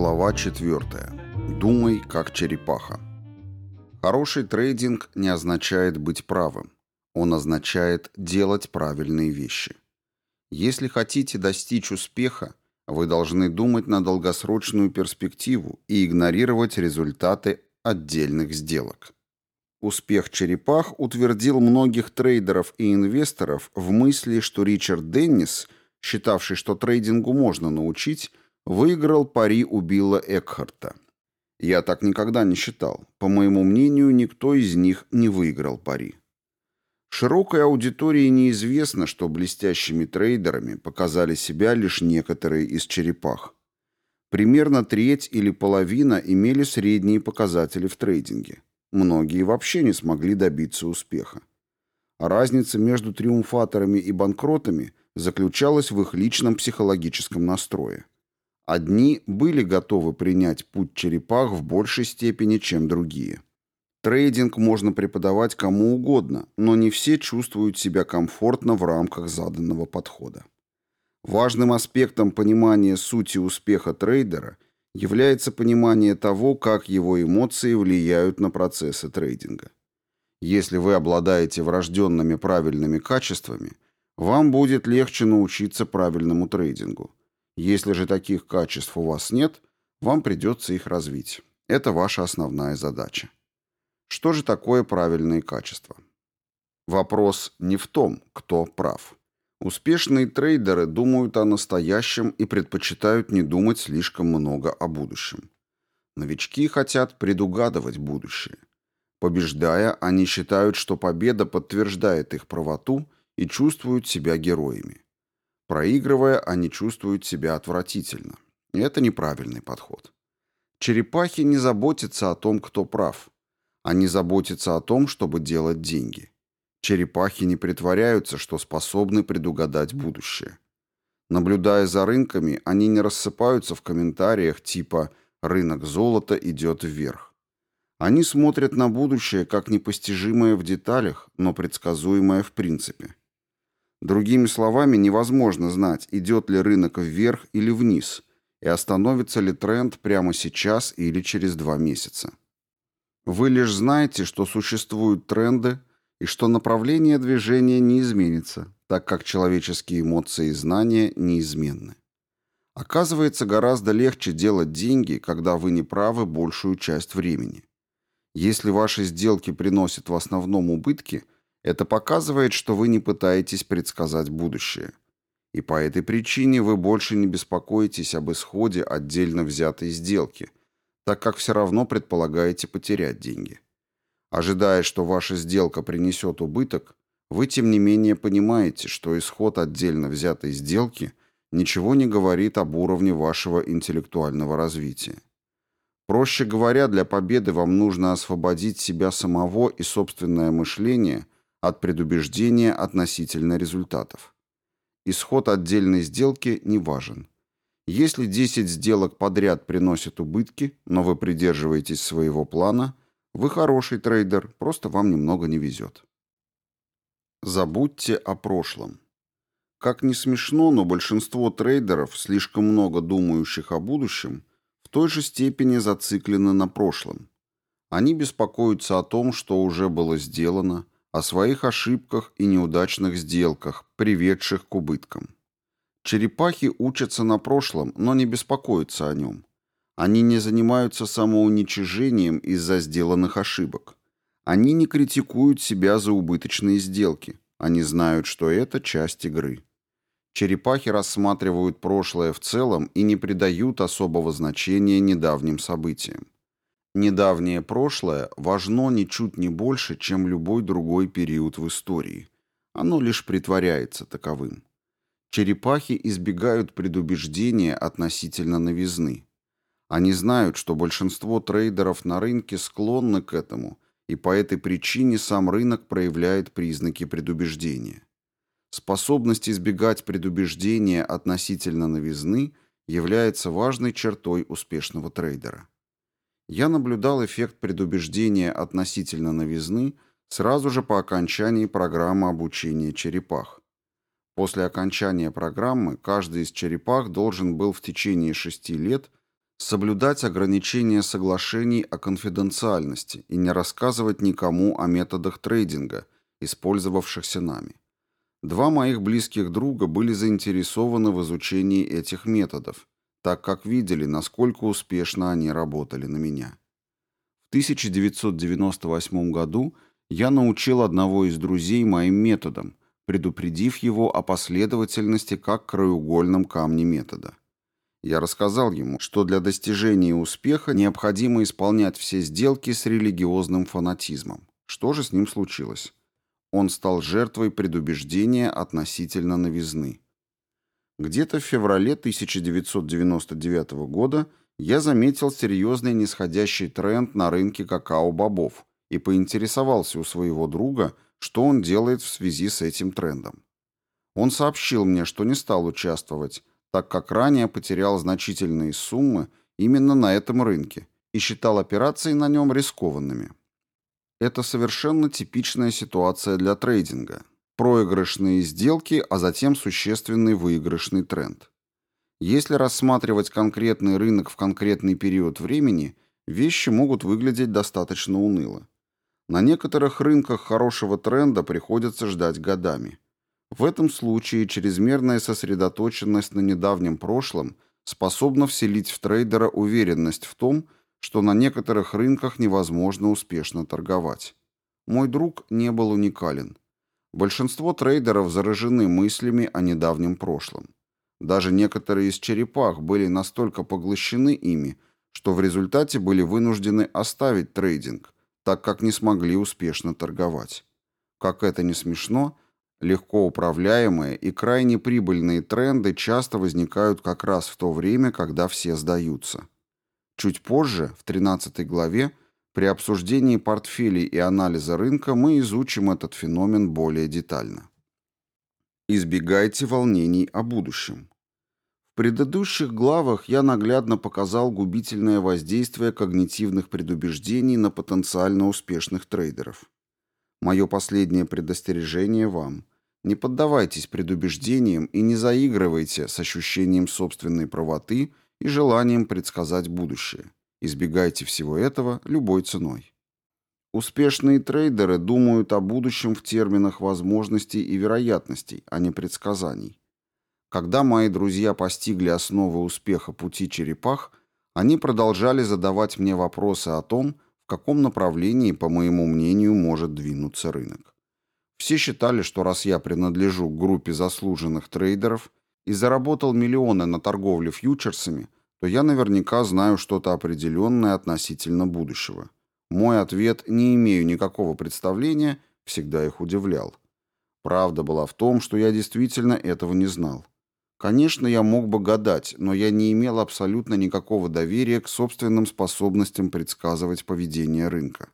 Глава 4. Думай как черепаха. Хороший трейдинг не означает быть правым. Он означает делать правильные вещи. Если хотите достичь успеха, вы должны думать на долгосрочную перспективу и игнорировать результаты отдельных сделок. Успех черепах утвердил многих трейдеров и инвесторов в мысли, что Ричард Деннис, считавший, что трейдингу можно научить, Выиграл пари у Билла Экхарта. Я так никогда не считал. По моему мнению, никто из них не выиграл пари. Широкой аудитории неизвестно, что блестящими трейдерами показали себя лишь некоторые из черепах. Примерно треть или половина имели средние показатели в трейдинге. Многие вообще не смогли добиться успеха. разница между триумфаторами и банкротами заключалась в их личном психологическом настрое. Одни были готовы принять путь черепах в большей степени, чем другие. Трейдинг можно преподавать кому угодно, но не все чувствуют себя комфортно в рамках заданного подхода. Важным аспектом понимания сути успеха трейдера является понимание того, как его эмоции влияют на процессы трейдинга. Если вы обладаете врожденными правильными качествами, вам будет легче научиться правильному трейдингу. Если же таких качеств у вас нет, вам придется их развить. Это ваша основная задача. Что же такое правильные качества? Вопрос не в том, кто прав. Успешные трейдеры думают о настоящем и предпочитают не думать слишком много о будущем. Новички хотят предугадывать будущее. Побеждая, они считают, что победа подтверждает их правоту и чувствуют себя героями. Проигрывая, они чувствуют себя отвратительно. И это неправильный подход. Черепахи не заботятся о том, кто прав. Они заботятся о том, чтобы делать деньги. Черепахи не притворяются, что способны предугадать будущее. Наблюдая за рынками, они не рассыпаются в комментариях типа «рынок золота идет вверх». Они смотрят на будущее как непостижимое в деталях, но предсказуемое в принципе. Другими словами, невозможно знать, идет ли рынок вверх или вниз, и остановится ли тренд прямо сейчас или через два месяца. Вы лишь знаете, что существуют тренды и что направление движения не изменится, так как человеческие эмоции и знания неизменны. Оказывается, гораздо легче делать деньги, когда вы не правы большую часть времени. Если ваши сделки приносят в основном убытки – это показывает, что вы не пытаетесь предсказать будущее. И по этой причине вы больше не беспокоитесь об исходе отдельно взятой сделки, так как все равно предполагаете потерять деньги. Ожидая, что ваша сделка принесет убыток, вы тем не менее понимаете, что исход отдельно взятой сделки ничего не говорит об уровне вашего интеллектуального развития. Проще говоря, для победы вам нужно освободить себя самого и собственное мышление от предубеждения относительно результатов. Исход отдельной сделки не важен. Если 10 сделок подряд приносят убытки, но вы придерживаетесь своего плана, вы хороший трейдер, просто вам немного не везет. Забудьте о прошлом. Как ни смешно, но большинство трейдеров, слишком много думающих о будущем, в той же степени зациклены на прошлом. Они беспокоятся о том, что уже было сделано, о своих ошибках и неудачных сделках, приведших к убыткам. Черепахи учатся на прошлом, но не беспокоятся о нем. Они не занимаются самоуничижением из-за сделанных ошибок. Они не критикуют себя за убыточные сделки. Они знают, что это часть игры. Черепахи рассматривают прошлое в целом и не придают особого значения недавним событиям. Недавнее прошлое важно ничуть не больше, чем любой другой период в истории. Оно лишь притворяется таковым. Черепахи избегают предубеждения относительно новизны. Они знают, что большинство трейдеров на рынке склонны к этому, и по этой причине сам рынок проявляет признаки предубеждения. Способность избегать предубеждения относительно новизны является важной чертой успешного трейдера я наблюдал эффект предубеждения относительно новизны сразу же по окончании программы обучения черепах. После окончания программы каждый из черепах должен был в течение шести лет соблюдать ограничения соглашений о конфиденциальности и не рассказывать никому о методах трейдинга, использовавшихся нами. Два моих близких друга были заинтересованы в изучении этих методов, так как видели, насколько успешно они работали на меня. В 1998 году я научил одного из друзей моим методам, предупредив его о последовательности как краеугольном камне метода. Я рассказал ему, что для достижения успеха необходимо исполнять все сделки с религиозным фанатизмом. Что же с ним случилось? Он стал жертвой предубеждения относительно новизны. Где-то в феврале 1999 года я заметил серьезный нисходящий тренд на рынке какао-бобов и поинтересовался у своего друга, что он делает в связи с этим трендом. Он сообщил мне, что не стал участвовать, так как ранее потерял значительные суммы именно на этом рынке и считал операции на нем рискованными. Это совершенно типичная ситуация для трейдинга. Проигрышные сделки, а затем существенный выигрышный тренд. Если рассматривать конкретный рынок в конкретный период времени, вещи могут выглядеть достаточно уныло. На некоторых рынках хорошего тренда приходится ждать годами – в этом случае чрезмерная сосредоточенность на недавнем прошлом способна вселить в трейдера уверенность в том, что на некоторых рынках невозможно успешно торговать. Мой друг не был уникален. Большинство трейдеров заражены мыслями о недавнем прошлом. Даже некоторые из черепах были настолько поглощены ими, что в результате были вынуждены оставить трейдинг, так как не смогли успешно торговать. Как это не смешно, Легко управляемые и крайне прибыльные тренды часто возникают как раз в то время, когда все сдаются. Чуть позже, в 13 главе, при обсуждении портфелей и анализа рынка мы изучим этот феномен более детально. Избегайте волнений о будущем. В предыдущих главах я наглядно показал губительное воздействие когнитивных предубеждений на потенциально успешных трейдеров. Мое последнее предостережение вам. Не поддавайтесь предубеждениям и не заигрывайте с ощущением собственной правоты и желанием предсказать будущее. Избегайте всего этого любой ценой. Успешные трейдеры думают о будущем в терминах возможностей и вероятностей, а не предсказаний. Когда мои друзья постигли основы успеха пути черепах, они продолжали задавать мне вопросы о том, в каком направлении, по моему мнению, может двинуться рынок. Все считали, что раз я принадлежу к группе заслуженных трейдеров и заработал миллионы на торговле фьючерсами, то я наверняка знаю что-то определенное относительно будущего. Мой ответ «не имею никакого представления» всегда их удивлял. Правда была в том, что я действительно этого не знал. Конечно, я мог бы гадать, но я не имел абсолютно никакого доверия к собственным способностям предсказывать поведение рынка.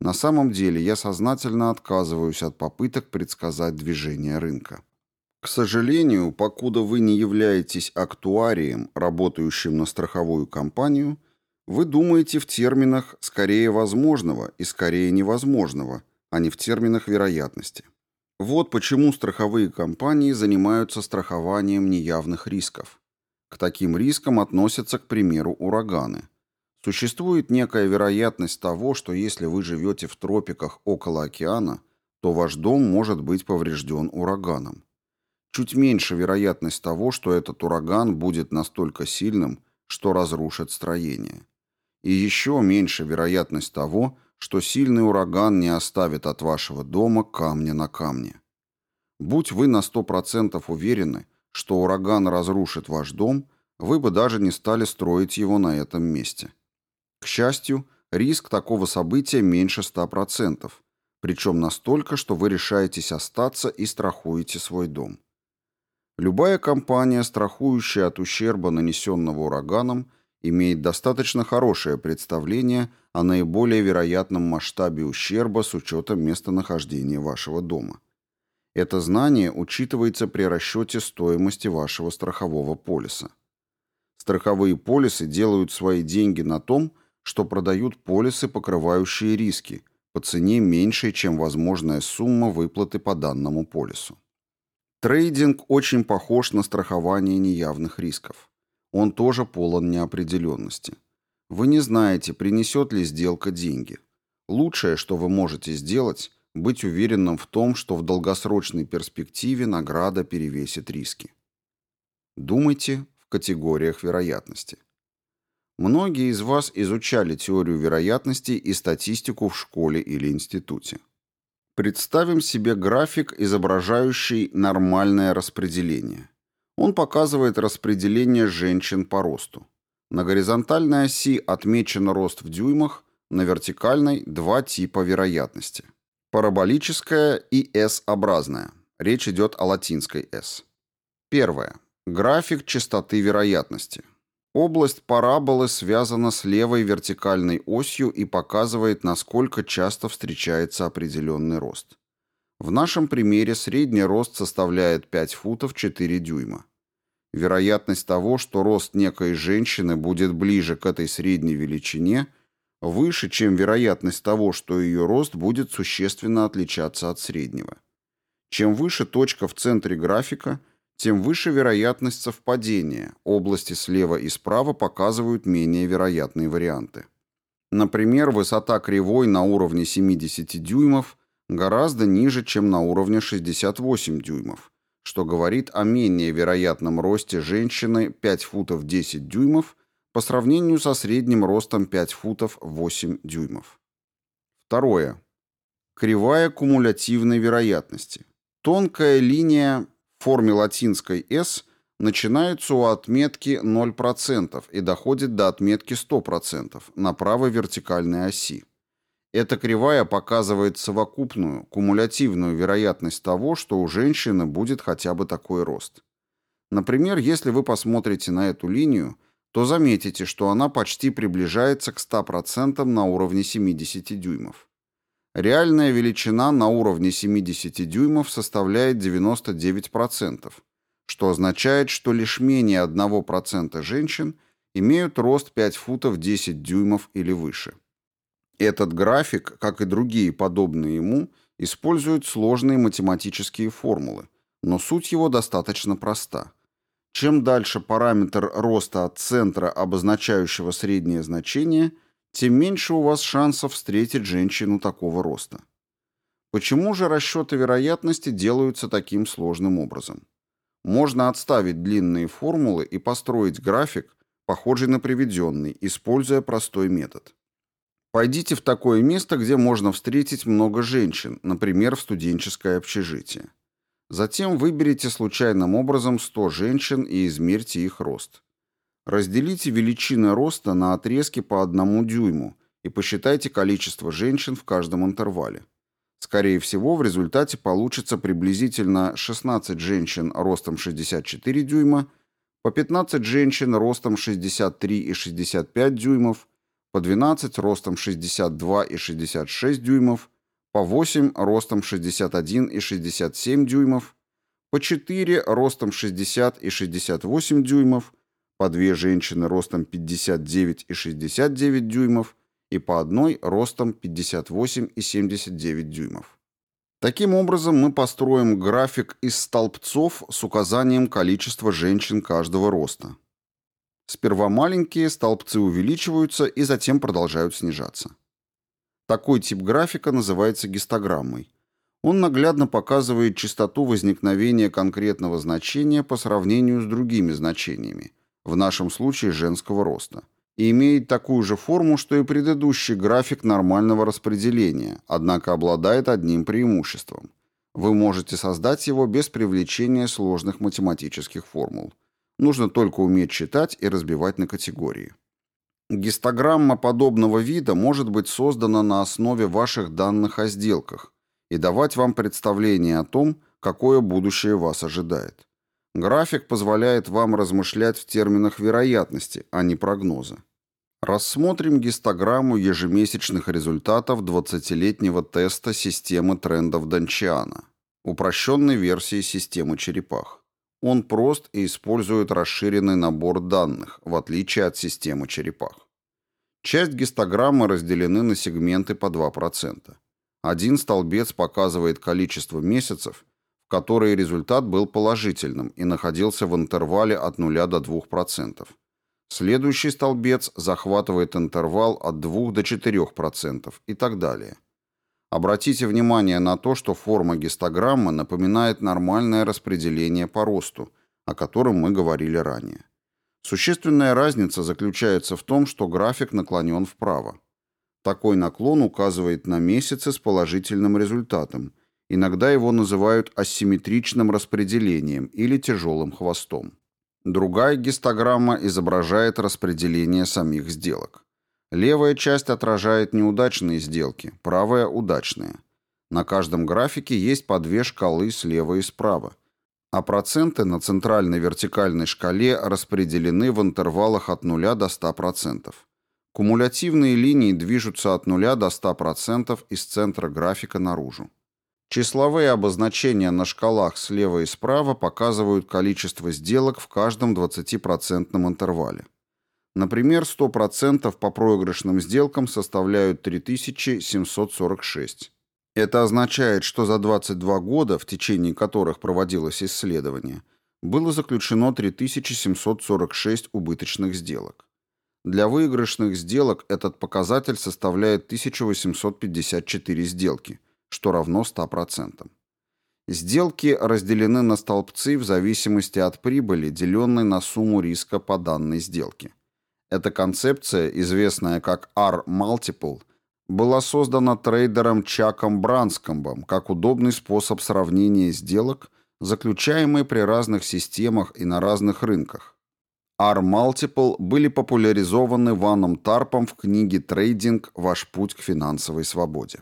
На самом деле я сознательно отказываюсь от попыток предсказать движение рынка. К сожалению, покуда вы не являетесь актуарием, работающим на страховую компанию, вы думаете в терминах «скорее возможного» и «скорее невозможного», а не в терминах вероятности. Вот почему страховые компании занимаются страхованием неявных рисков. К таким рискам относятся, к примеру, ураганы – Существует некая вероятность того, что если вы живете в тропиках около океана, то ваш дом может быть поврежден ураганом. Чуть меньше вероятность того, что этот ураган будет настолько сильным, что разрушит строение. И еще меньше вероятность того, что сильный ураган не оставит от вашего дома камня на камне. Будь вы на 100% уверены, что ураган разрушит ваш дом, вы бы даже не стали строить его на этом месте. К счастью, риск такого события меньше 100%, причем настолько, что вы решаетесь остаться и страхуете свой дом. Любая компания, страхующая от ущерба, нанесенного ураганом, имеет достаточно хорошее представление о наиболее вероятном масштабе ущерба с учетом местонахождения вашего дома. Это знание учитывается при расчете стоимости вашего страхового полиса. Страховые полисы делают свои деньги на том, что продают полисы, покрывающие риски, по цене меньшей, чем возможная сумма выплаты по данному полису. Трейдинг очень похож на страхование неявных рисков. Он тоже полон неопределенности. Вы не знаете, принесет ли сделка деньги. Лучшее, что вы можете сделать, быть уверенным в том, что в долгосрочной перспективе награда перевесит риски. Думайте в категориях вероятности. Многие из вас изучали теорию вероятности и статистику в школе или институте. Представим себе график, изображающий нормальное распределение. Он показывает распределение женщин по росту. На горизонтальной оси отмечен рост в дюймах, на вертикальной – два типа вероятности. Параболическая и S-образная. Речь идет о латинской S. Первое. График частоты вероятности. Область параболы связана с левой вертикальной осью и показывает, насколько часто встречается определенный рост. В нашем примере средний рост составляет 5 футов 4 дюйма. Вероятность того, что рост некой женщины будет ближе к этой средней величине, выше, чем вероятность того, что ее рост будет существенно отличаться от среднего. Чем выше точка в центре графика – тем выше вероятность совпадения. Области слева и справа показывают менее вероятные варианты. Например, высота кривой на уровне 70 дюймов гораздо ниже, чем на уровне 68 дюймов, что говорит о менее вероятном росте женщины 5 футов 10 дюймов по сравнению со средним ростом 5 футов 8 дюймов. Второе. Кривая кумулятивной вероятности. Тонкая линия в форме латинской S начинается у отметки 0% и доходит до отметки 100% на правой вертикальной оси. Эта кривая показывает совокупную, кумулятивную вероятность того, что у женщины будет хотя бы такой рост. Например, если вы посмотрите на эту линию, то заметите, что она почти приближается к 100% на уровне 70 дюймов. Реальная величина на уровне 70 дюймов составляет 99%, что означает, что лишь менее 1% женщин имеют рост 5 футов 10 дюймов или выше. Этот график, как и другие подобные ему, использует сложные математические формулы, но суть его достаточно проста. Чем дальше параметр роста от центра, обозначающего среднее значение – тем меньше у вас шансов встретить женщину такого роста. Почему же расчеты вероятности делаются таким сложным образом? Можно отставить длинные формулы и построить график, похожий на приведенный, используя простой метод. Пойдите в такое место, где можно встретить много женщин, например, в студенческое общежитие. Затем выберите случайным образом 100 женщин и измерьте их рост. Разделите величины роста на отрезки по одному дюйму и посчитайте количество женщин в каждом интервале. Скорее всего, в результате получится приблизительно 16 женщин ростом 64 дюйма, по 15 женщин ростом 63 и 65 дюймов, по 12 ростом 62 и 66 дюймов, по 8 ростом 61 и 67 дюймов, по 4 ростом 60 и 68 дюймов, по две женщины ростом 59 и 69 дюймов и по одной ростом 58 и 79 дюймов. Таким образом, мы построим график из столбцов с указанием количества женщин каждого роста. Сперва маленькие столбцы увеличиваются и затем продолжают снижаться. Такой тип графика называется гистограммой. Он наглядно показывает частоту возникновения конкретного значения по сравнению с другими значениями, в нашем случае женского роста, и имеет такую же форму, что и предыдущий график нормального распределения, однако обладает одним преимуществом. Вы можете создать его без привлечения сложных математических формул. Нужно только уметь читать и разбивать на категории. Гистограмма подобного вида может быть создана на основе ваших данных о сделках и давать вам представление о том, какое будущее вас ожидает. График позволяет вам размышлять в терминах вероятности, а не прогноза. Рассмотрим гистограмму ежемесячных результатов 20-летнего теста системы трендов Дончиана, упрощенной версии системы черепах. Он прост и использует расширенный набор данных, в отличие от системы черепах. Часть гистограммы разделены на сегменты по 2%. Один столбец показывает количество месяцев, в которой результат был положительным и находился в интервале от 0 до 2%. Следующий столбец захватывает интервал от 2 до 4% и так далее. Обратите внимание на то, что форма гистограммы напоминает нормальное распределение по росту, о котором мы говорили ранее. Существенная разница заключается в том, что график наклонен вправо. Такой наклон указывает на месяцы с положительным результатом. Иногда его называют асимметричным распределением или тяжелым хвостом. Другая гистограмма изображает распределение самих сделок. Левая часть отражает неудачные сделки, правая – удачные. На каждом графике есть по две шкалы слева и справа, а проценты на центральной вертикальной шкале распределены в интервалах от 0 до 100%. Кумулятивные линии движутся от 0 до 100% из центра графика наружу. Числовые обозначения на шкалах слева и справа показывают количество сделок в каждом 20% интервале. Например, 100% по проигрышным сделкам составляют 3746. Это означает, что за 22 года, в течение которых проводилось исследование, было заключено 3746 убыточных сделок. Для выигрышных сделок этот показатель составляет 1854 сделки, что равно 100%. Сделки разделены на столбцы в зависимости от прибыли, деленной на сумму риска по данной сделке. Эта концепция, известная как R-multiple, была создана трейдером Чаком Бранскомбом как удобный способ сравнения сделок, заключаемые при разных системах и на разных рынках, R-Multiple были популяризованы Ваном Тарпом в книге «Трейдинг. Ваш путь к финансовой свободе».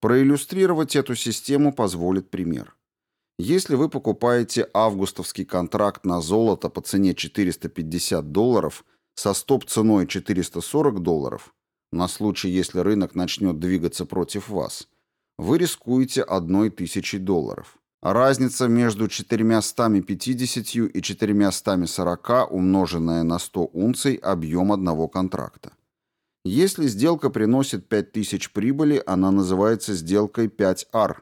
Проиллюстрировать эту систему позволит пример. Если вы покупаете августовский контракт на золото по цене 450 долларов со стоп-ценой 440 долларов, на случай, если рынок начнет двигаться против вас, вы рискуете одной тысячей долларов. Разница между 450 и 440 умноженная на 100 унций объем одного контракта. Если сделка приносит 5000 прибыли, она называется сделкой 5R,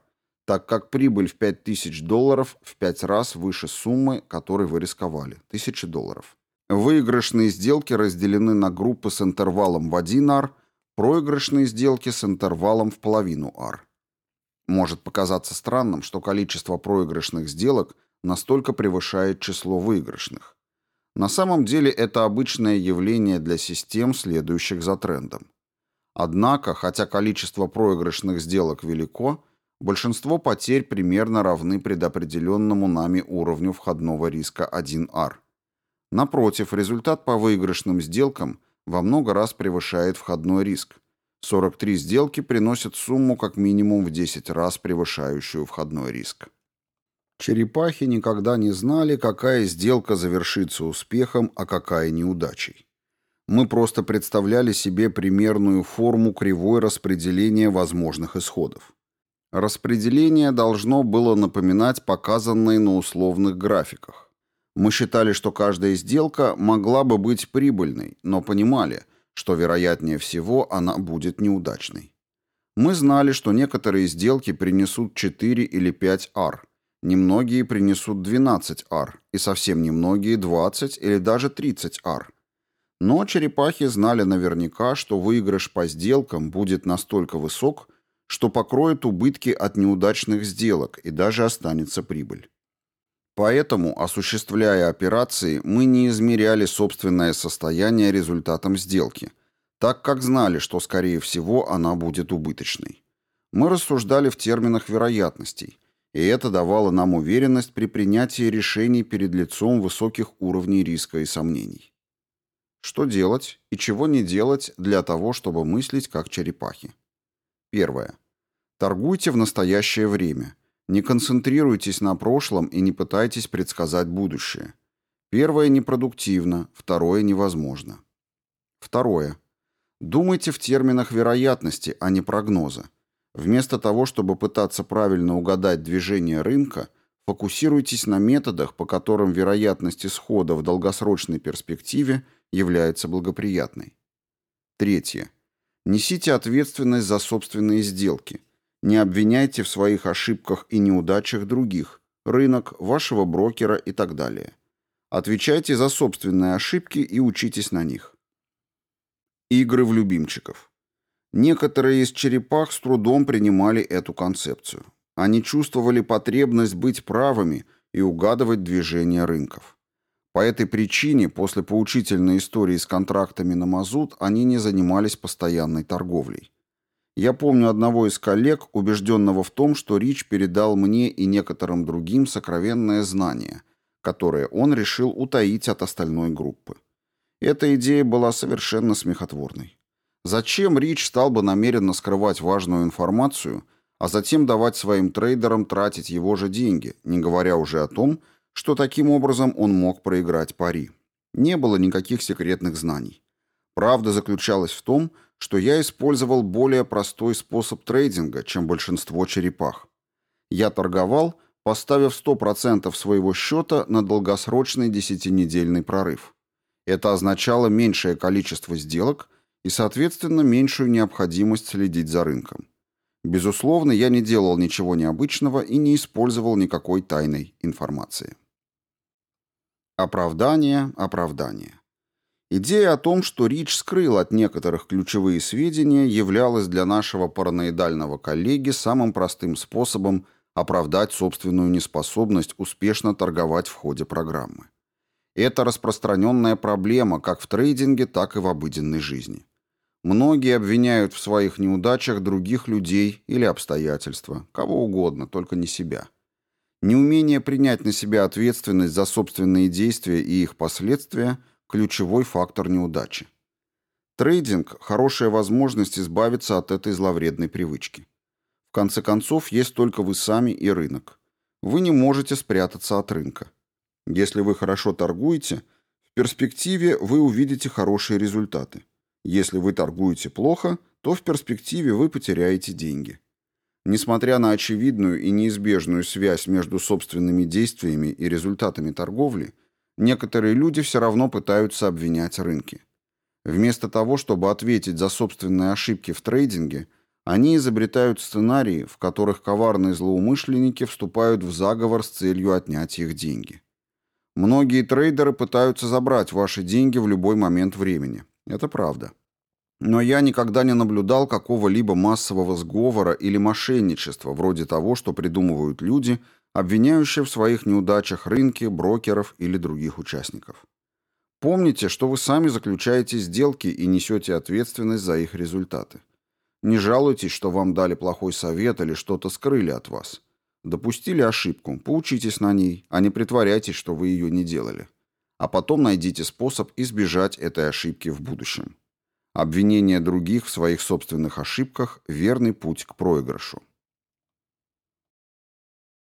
так как прибыль в 5000 долларов в 5 раз выше суммы, которой вы рисковали – 1000 долларов. Выигрышные сделки разделены на группы с интервалом в 1 R, проигрышные сделки с интервалом в половину R. Может показаться странным, что количество проигрышных сделок настолько превышает число выигрышных. На самом деле это обычное явление для систем, следующих за трендом. Однако, хотя количество проигрышных сделок велико, большинство потерь примерно равны предопределенному нами уровню входного риска 1R. Напротив, результат по выигрышным сделкам во много раз превышает входной риск, 43 сделки приносят сумму как минимум в 10 раз превышающую входной риск. Черепахи никогда не знали, какая сделка завершится успехом, а какая неудачей. Мы просто представляли себе примерную форму кривой распределения возможных исходов. Распределение должно было напоминать показанные на условных графиках. Мы считали, что каждая сделка могла бы быть прибыльной, но понимали – что, вероятнее всего, она будет неудачной. Мы знали, что некоторые сделки принесут 4 или 5 ар, немногие принесут 12 ар и совсем немногие 20 или даже 30 ар. Но черепахи знали наверняка, что выигрыш по сделкам будет настолько высок, что покроет убытки от неудачных сделок и даже останется прибыль. Поэтому, осуществляя операции, мы не измеряли собственное состояние результатом сделки, так как знали, что, скорее всего, она будет убыточной. Мы рассуждали в терминах вероятностей, и это давало нам уверенность при принятии решений перед лицом высоких уровней риска и сомнений. Что делать и чего не делать для того, чтобы мыслить как черепахи? Первое. Торгуйте в настоящее время – не концентрируйтесь на прошлом и не пытайтесь предсказать будущее. Первое непродуктивно, второе невозможно. Второе. Думайте в терминах вероятности, а не прогноза. Вместо того, чтобы пытаться правильно угадать движение рынка, фокусируйтесь на методах, по которым вероятность исхода в долгосрочной перспективе является благоприятной. Третье. Несите ответственность за собственные сделки. Не обвиняйте в своих ошибках и неудачах других, рынок, вашего брокера и так далее. Отвечайте за собственные ошибки и учитесь на них. Игры в любимчиков. Некоторые из черепах с трудом принимали эту концепцию. Они чувствовали потребность быть правыми и угадывать движения рынков. По этой причине после поучительной истории с контрактами на мазут они не занимались постоянной торговлей. Я помню одного из коллег, убежденного в том, что Рич передал мне и некоторым другим сокровенное знание, которое он решил утаить от остальной группы. Эта идея была совершенно смехотворной. Зачем Рич стал бы намеренно скрывать важную информацию, а затем давать своим трейдерам тратить его же деньги, не говоря уже о том, что таким образом он мог проиграть пари? Не было никаких секретных знаний. Правда заключалась в том, что я использовал более простой способ трейдинга, чем большинство черепах. Я торговал, поставив 100% своего счета на долгосрочный десятинедельный прорыв. Это означало меньшее количество сделок и, соответственно, меньшую необходимость следить за рынком. Безусловно, я не делал ничего необычного и не использовал никакой тайной информации. Оправдание, оправдание. Идея о том, что Рич скрыл от некоторых ключевые сведения, являлась для нашего параноидального коллеги самым простым способом оправдать собственную неспособность успешно торговать в ходе программы. Это распространенная проблема как в трейдинге, так и в обыденной жизни. Многие обвиняют в своих неудачах других людей или обстоятельства, кого угодно, только не себя. Неумение принять на себя ответственность за собственные действия и их последствия – ключевой фактор неудачи. Трейдинг – хорошая возможность избавиться от этой зловредной привычки. В конце концов, есть только вы сами и рынок. Вы не можете спрятаться от рынка. Если вы хорошо торгуете, в перспективе вы увидите хорошие результаты. Если вы торгуете плохо, то в перспективе вы потеряете деньги. Несмотря на очевидную и неизбежную связь между собственными действиями и результатами торговли – Некоторые люди все равно пытаются обвинять рынки. Вместо того, чтобы ответить за собственные ошибки в трейдинге, они изобретают сценарии, в которых коварные злоумышленники вступают в заговор с целью отнять их деньги. Многие трейдеры пытаются забрать ваши деньги в любой момент времени. Это правда. Но я никогда не наблюдал какого-либо массового сговора или мошенничества, вроде того, что придумывают люди – обвиняющие в своих неудачах рынки, брокеров или других участников. Помните, что вы сами заключаете сделки и несете ответственность за их результаты. Не жалуйтесь, что вам дали плохой совет или что-то скрыли от вас. Допустили ошибку, поучитесь на ней, а не притворяйтесь, что вы ее не делали. А потом найдите способ избежать этой ошибки в будущем. Обвинение других в своих собственных ошибках – верный путь к проигрышу.